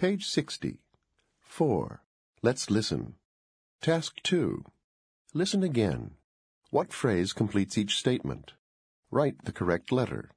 Page 60. 4. Let's listen. Task 2. Listen again. What phrase completes each statement? Write the correct letter.